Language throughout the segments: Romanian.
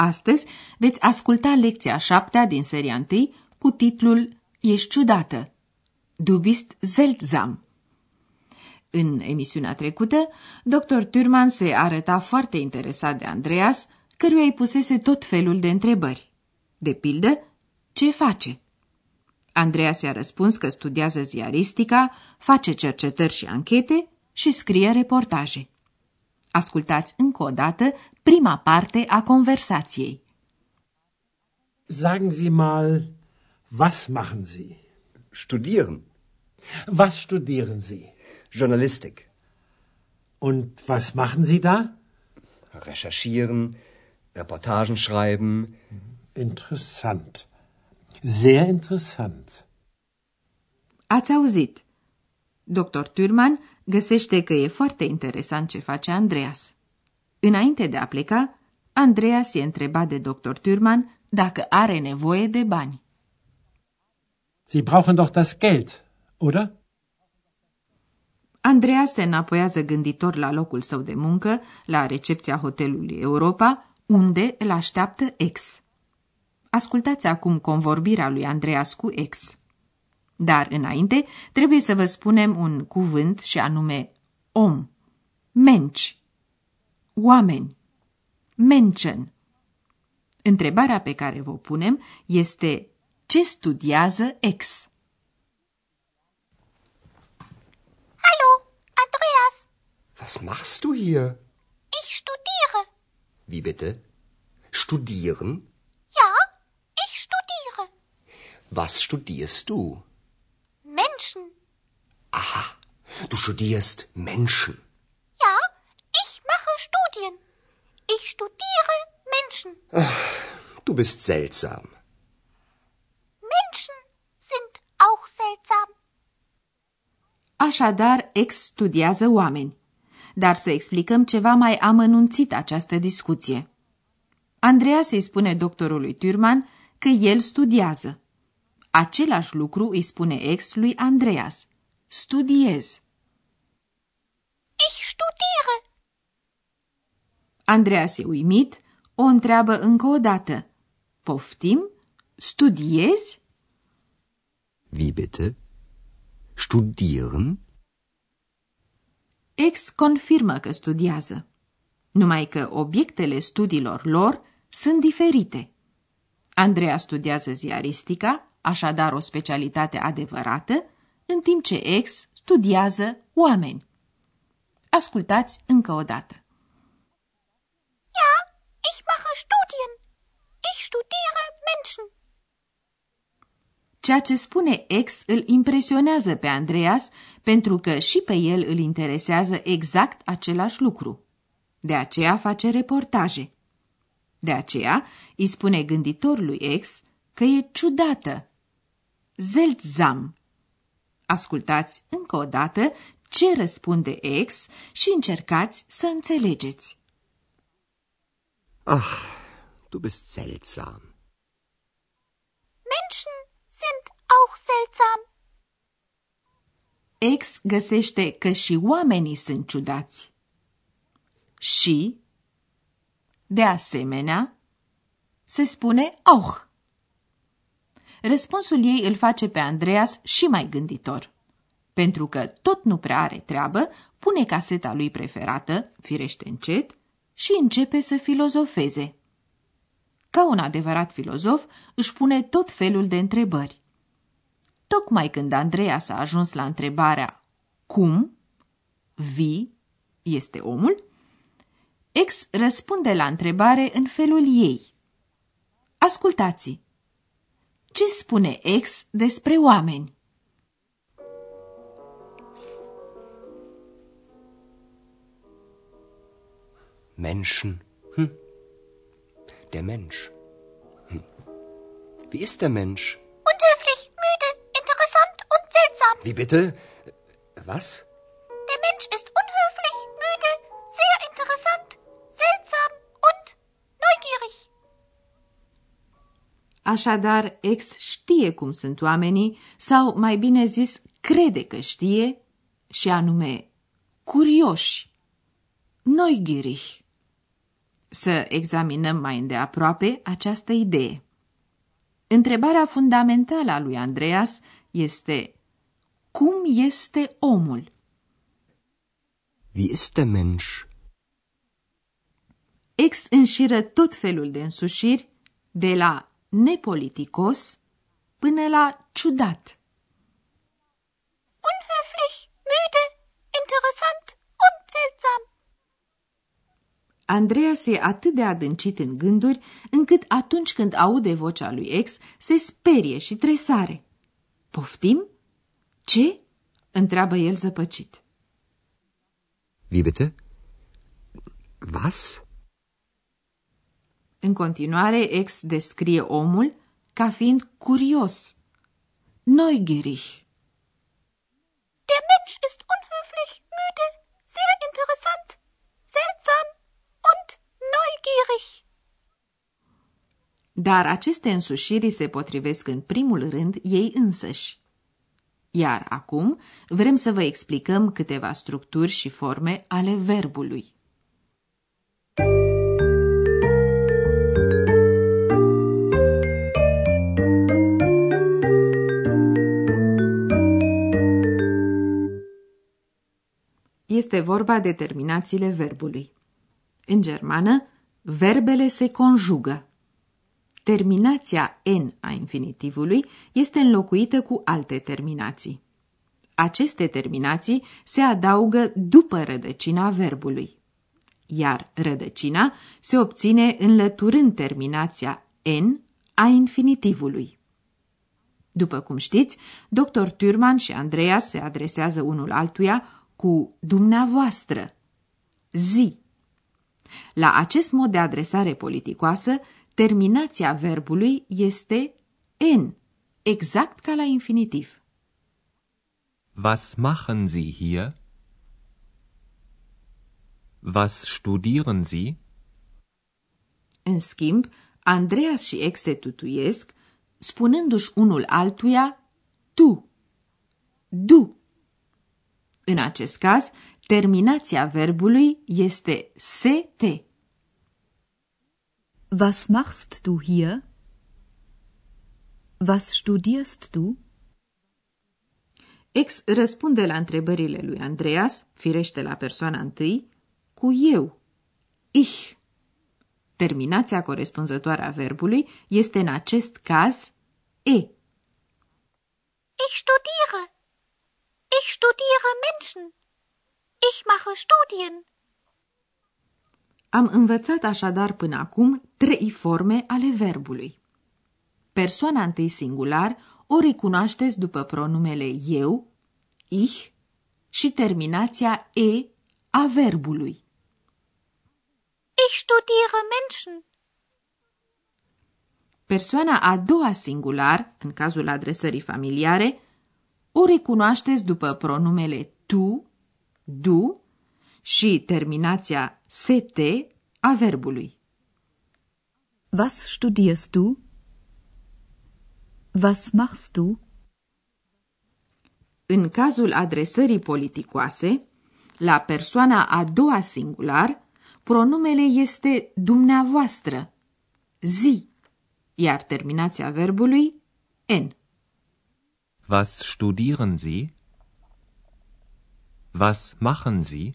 Astăzi veți asculta lecția a șaptea din seria întâi cu titlul Ești ciudată. Du bist seltsam. În emisiunea trecută, dr. Turman se arăta foarte interesat de Andreas, căruia îi pusese tot felul de întrebări. De pildă, ce face? Andreas i-a răspuns că studiază ziaristica, face cercetări și anchete și scrie reportaje. Ascultați încă o dată prima parte a conversației. Sagen Sie mal, was machen Sie? Studieren. Was studieren Sie? Journalistik. Und was machen Sie da? Recherchieren. Reportagen schreiben. Interessant. Sehr interessant. Ați auzit? Dr. Turman găsește că e foarte interesant ce face Andreas. Înainte de a pleca, Andreas e întrebat de Dr. Turman dacă are nevoie de bani. Sie brauchen doch das Geld, oder? Andreas se înapoiază gânditor la locul său de muncă, la recepția hotelului Europa, unde îl așteaptă ex. Ascultați acum convorbirea lui Andreas cu ex. Dar înainte trebuie să vă spunem un cuvânt și anume om, menci, oameni, Menschen. Întrebarea pe care vă punem este ce studiază ex? Hallo, Andreas. Was machst du hier? Ich studiere. Wie bitte? Studieren? Ja, ich studiere. Was studierst du? Menschen. Aha, du studierst Menschen. Ja, ich mache Studien. Ich studiere Menschen. Du bist seltsam. Menschen sind auch seltsam. Așadar, ex studiază oameni. Dar să explicăm ceva mai amănunțit această discuție. Andreea se spune doctorului Turman că el studiază. Același lucru îi spune ex lui Andreas. Studiez. Ich studiere. Andreas e uimit, o întreabă încă o dată. Poftim? Studiezi? Wie bitte? Studieren? Ex confirmă că studiază, numai că obiectele studiilor lor sunt diferite. Andreea studiază ziaristica, așadar o specialitate adevărată, în timp ce ex studiază oameni. Ascultați încă o dată. Ja, ich mache Studien. Ich studiere Menschen. Ceea ce spune ex îl impresionează pe Andreas pentru că și pe el îl interesează exact același lucru. De aceea face reportaje. De aceea îi spune gânditorului ex că e ciudată. Zeltzam. Ascultați încă o dată ce răspunde ex și încercați să înțelegeți. Ach, du bist seltsam. Menschen sind auch seltsam. Ex găsește că și oamenii sunt ciudați. Și, de asemenea, se spune auch. Răspunsul ei îl face pe Andreas și mai gânditor. Pentru că tot nu prea are treabă, pune caseta lui preferată, firește încet, și începe să filozofeze. Ca un adevărat filozof, își pune tot felul de întrebări. Tocmai când Andreea s-a ajuns la întrebarea cum, vi, este omul, ex răspunde la întrebare în felul ei. Ascultați! Ce spune ex despre oameni? Menschen. Der Mensch. Hm. Wie ist der Mensch? Unhöflich, müde, interessant und seltsam. Wie bitte? Was? Der Mensch ist unhöflich, müde, sehr interessant, seltsam und neugierig. Așadar, ex știe cum sunt oamenii, sau, mai bine zis, crede că știe, și anume curioși, neugierig. Să examinăm mai îndeaproape această idee. Întrebarea fundamentală a lui Andreas este cum este omul? Wie ist der Mensch? Ex înșiră tot felul de însușiri, de la nepoliticos până la ciudat. Unhöflich, müde, interessant und seltsam. Andreas e atât de adâncit în gânduri, încât atunci când aude vocea lui ex, se sperie și tresare. Poftim? Ce? întreabă el zăpăcit. Wie bitte? Was? În continuare, ex descrie omul ca fiind curios, neugierig. Der Mensch ist unhöflich, müde, sehr interessant, seltsam und neugierig. Dar aceste însușiri se potrivesc în primul rând ei însăși. Iar acum vrem să vă explicăm câteva structuri și forme ale verbului. Este vorba de terminațiile verbului. În germană, verbele se conjugă. Terminația N a infinitivului este înlocuită cu alte terminații. Aceste terminații se adaugă după rădăcina verbului, iar rădăcina se obține înlăturând terminația N a infinitivului. După cum știți, dr. Turman și Andreas se adresează unul altuia cu dumneavoastră, zi. La acest mod de adresare politicoasă, terminația verbului este N, exact ca la infinitiv. Was machen Sie hier? Was studieren Sie? În schimb, Andreas și ex se tutuiesc, spunându-și unul altuia tu, du. În acest caz, terminația verbului este st. Was machst du hier? Was studierst du? Ex răspunde la întrebările lui Andreas, firește la persoana întâi, cu eu, ich. Terminația corespunzătoare a verbului este în acest caz e. Ich studiere. Ich studiere Menschen. Ich mache Studien. Am învățat așadar până acum trei forme ale verbului. Persoana întâi singular o recunoașteți după pronumele eu, ich și terminația e a verbului. Ich studiere Menschen. Persoana a doua singular, în cazul adresării familiare, o recunoașteți după pronumele tu, du și terminația st a verbului. Was studierst du? Was machst du? În cazul adresării politicoase, la persoana a doua singular, pronumele este dumneavoastră, zi, iar terminația verbului n. Was studieren Sie? Was machen Sie?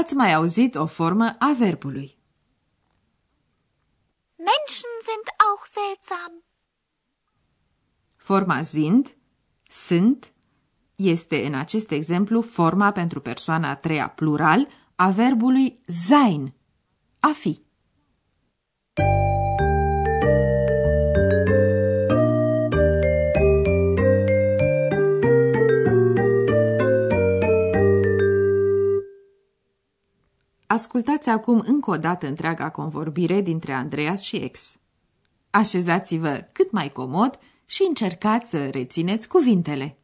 Ați mai auzit o formă a verbului. Menschen sind auch seltsam. Forma sind, sunt, este în acest exemplu forma pentru persoana a treia plural a verbului sein, a fi. Ascultați acum încă o dată întreaga convorbire dintre Andreas și ex. Așezați-vă cât mai comod și încercați să rețineți cuvintele.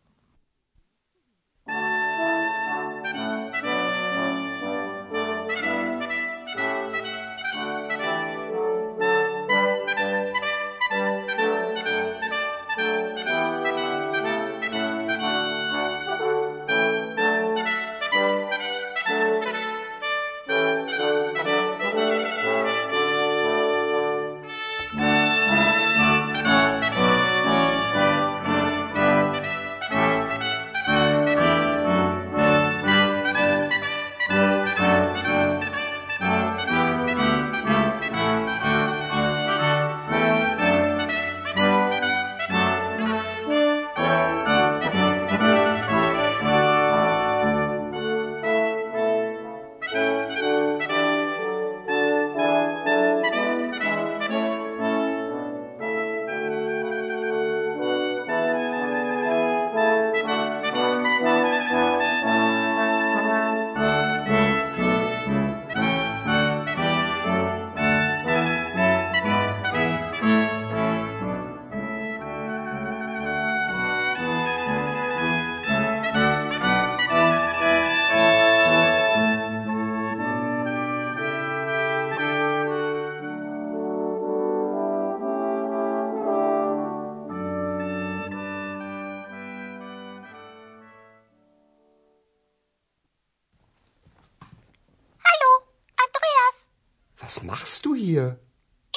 Was machst du hier?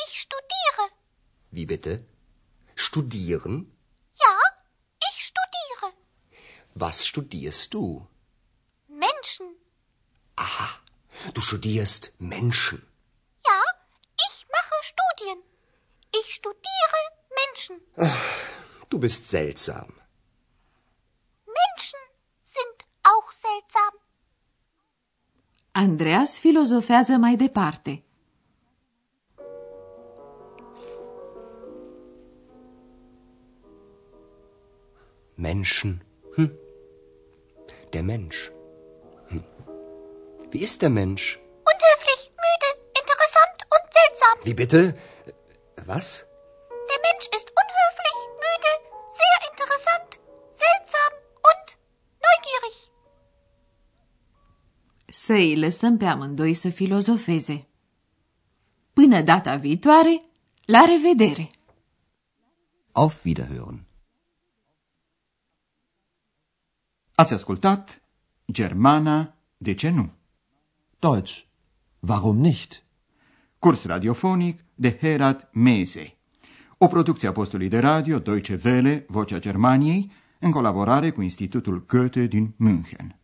Ich studiere. Wie bitte? Studieren? Ja, ich studiere. Was studierst du? Menschen. Du studierst Menschen. Ja, ich mache Studien. Ich studiere Menschen. Du bist seltsam. Menschen sind auch seltsam. Andreas filozofează mai departe. Menschen. Hm. Der Mensch. Hm. Wie ist der Mensch? Unhöflich, müde, interessant und seltsam. Wie bitte? Was? Der Mensch ist unhöflich, müde, sehr interessant, seltsam und neugierig. Să îi lăsăm pe amândoi să filozofeze. Până data viitoare, la revedere! Auf Wiederhören. Ați ascultat Germana, de ce nu? Deutsch. Warum nicht? Curs radiofonic de Herat Mese. O producție a postului de radio Deutsche Welle, Vocea Germaniei, în colaborare cu Institutul Goethe din München.